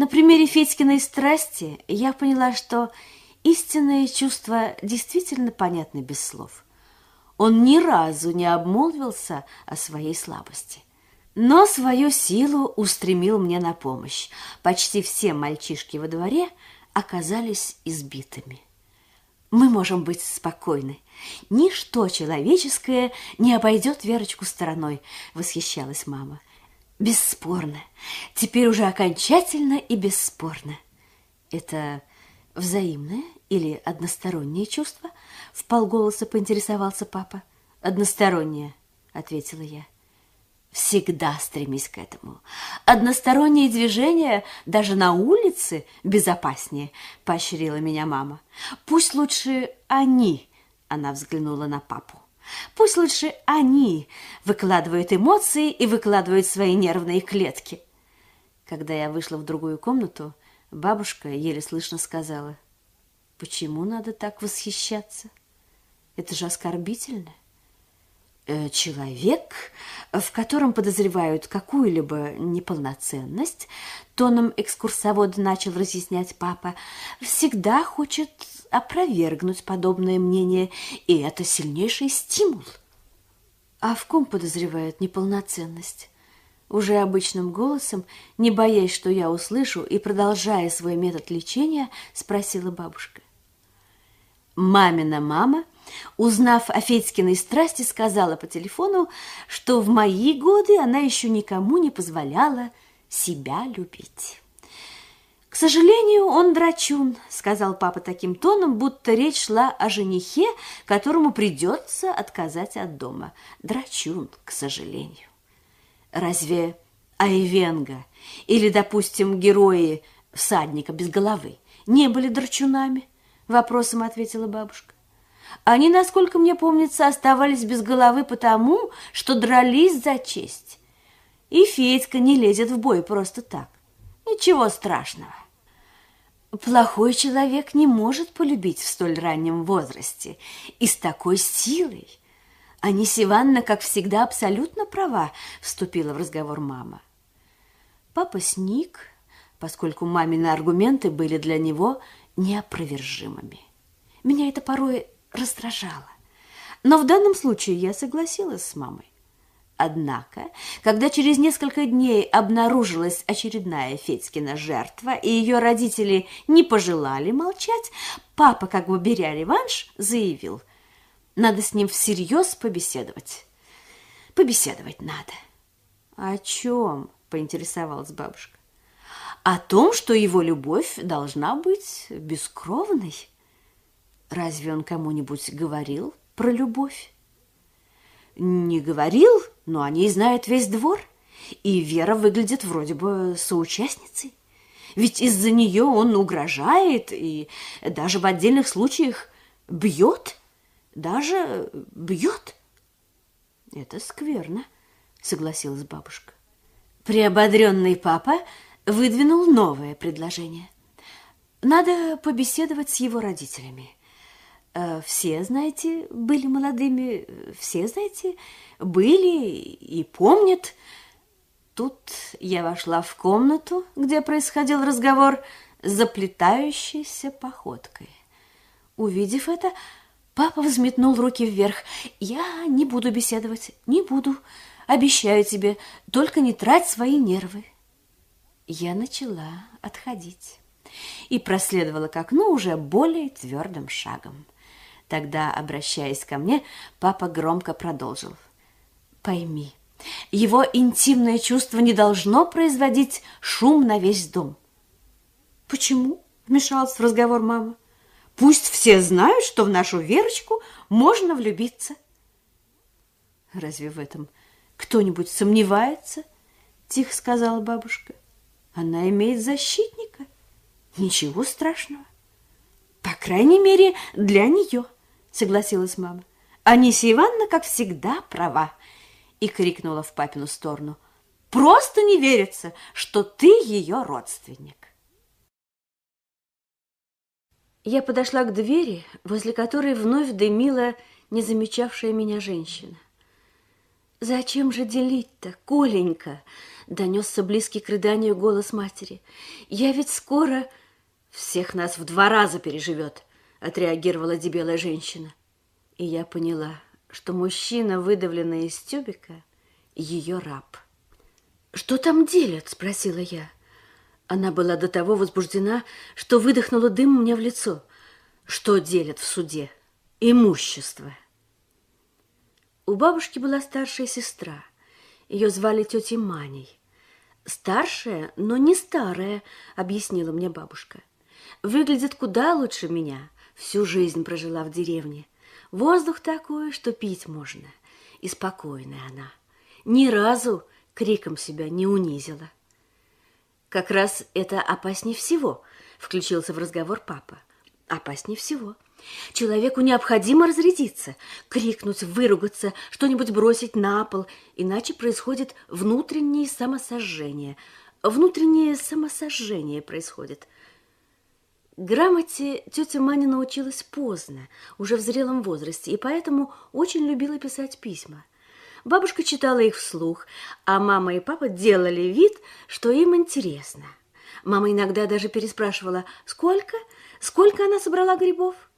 На примере Федькиной страсти я поняла, что истинное чувство действительно понятно без слов. Он ни разу не обмолвился о своей слабости. Но свою силу устремил мне на помощь. Почти все мальчишки во дворе оказались избитыми. Мы можем быть спокойны. Ничто человеческое не обойдет Верочку стороной, восхищалась мама. Бесспорно. Теперь уже окончательно и бесспорно. Это взаимное или одностороннее чувство? В полголоса поинтересовался папа. Одностороннее, ответила я. Всегда стремись к этому. Односторонние движения даже на улице безопаснее, поощрила меня мама. Пусть лучше они, она взглянула на папу. Пусть лучше они выкладывают эмоции и выкладывают свои нервные клетки. Когда я вышла в другую комнату, бабушка еле слышно сказала, «Почему надо так восхищаться? Это же оскорбительно». Э, человек, в котором подозревают какую-либо неполноценность, тоном экскурсовода начал разъяснять папа, всегда хочет опровергнуть подобное мнение, и это сильнейший стимул. А в ком подозревают неполноценность? Уже обычным голосом, не боясь, что я услышу, и продолжая свой метод лечения, спросила бабушка. Мамина мама – Узнав о Федькиной страсти, сказала по телефону, что в мои годы она еще никому не позволяла себя любить. «К сожалению, он драчун», — сказал папа таким тоном, будто речь шла о женихе, которому придется отказать от дома. Драчун, к сожалению. Разве Айвенга или, допустим, герои «Всадника без головы» не были драчунами? Вопросом ответила бабушка. Они, насколько мне помнится, оставались без головы потому, что дрались за честь. И Федька не лезет в бой просто так. Ничего страшного. Плохой человек не может полюбить в столь раннем возрасте и с такой силой. Анисия Ивановна, как всегда, абсолютно права, вступила в разговор мама. Папа сник, поскольку мамины аргументы были для него неопровержимыми. Меня это порой раздражало. Но в данном случае я согласилась с мамой. Однако, когда через несколько дней обнаружилась очередная Федькина жертва, и ее родители не пожелали молчать, папа, как бы беря реванш, заявил, надо с ним всерьез побеседовать. Побеседовать надо. О чем? поинтересовалась бабушка. О том, что его любовь должна быть бескровной. Разве он кому-нибудь говорил про любовь? Не говорил, но о ней знает весь двор. И Вера выглядит вроде бы соучастницей. Ведь из-за нее он угрожает и даже в отдельных случаях бьет. Даже бьет. Это скверно, согласилась бабушка. Приободренный папа выдвинул новое предложение. Надо побеседовать с его родителями. Э, все, знаете, были молодыми, все, знаете, были и помнят. Тут я вошла в комнату, где происходил разговор, заплетающейся походкой. Увидев это, папа взметнул руки вверх. «Я не буду беседовать, не буду. Обещаю тебе, только не трать свои нервы». Я начала отходить и проследовала к окну уже более твердым шагом. Тогда, обращаясь ко мне, папа громко продолжил. «Пойми, его интимное чувство не должно производить шум на весь дом». «Почему?» – вмешалась в разговор мама. «Пусть все знают, что в нашу Верочку можно влюбиться». «Разве в этом кто-нибудь сомневается?» – тихо сказала бабушка. «Она имеет защитника. Ничего страшного. По крайней мере, для нее» согласилась мама. Анисия Ивановна, как всегда, права. И крикнула в папину сторону. Просто не верится, что ты ее родственник. Я подошла к двери, возле которой вновь дымила не замечавшая меня женщина. «Зачем же делить-то, Коленька?» донесся близкий к рыданию голос матери. «Я ведь скоро...» «Всех нас в два раза переживет», — отреагировала дебелая женщина. И я поняла, что мужчина, выдавленный из тюбика, ее раб. «Что там делят?» — спросила я. Она была до того возбуждена, что выдохнула дым мне в лицо. «Что делят в суде? Имущество!» У бабушки была старшая сестра. Ее звали тетей Маней. «Старшая, но не старая», — объяснила мне бабушка. «Выглядит куда лучше меня. Всю жизнь прожила в деревне. Воздух такой, что пить можно. И спокойная она. Ни разу криком себя не унизила. Как раз это опаснее всего, включился в разговор папа. Опаснее всего. Человеку необходимо разрядиться, крикнуть, выругаться, что-нибудь бросить на пол, иначе происходит внутреннее самосожжение. Внутреннее самосожжение происходит – Грамоте тетя Маня научилась поздно, уже в зрелом возрасте, и поэтому очень любила писать письма. Бабушка читала их вслух, а мама и папа делали вид, что им интересно. Мама иногда даже переспрашивала, сколько, сколько она собрала грибов –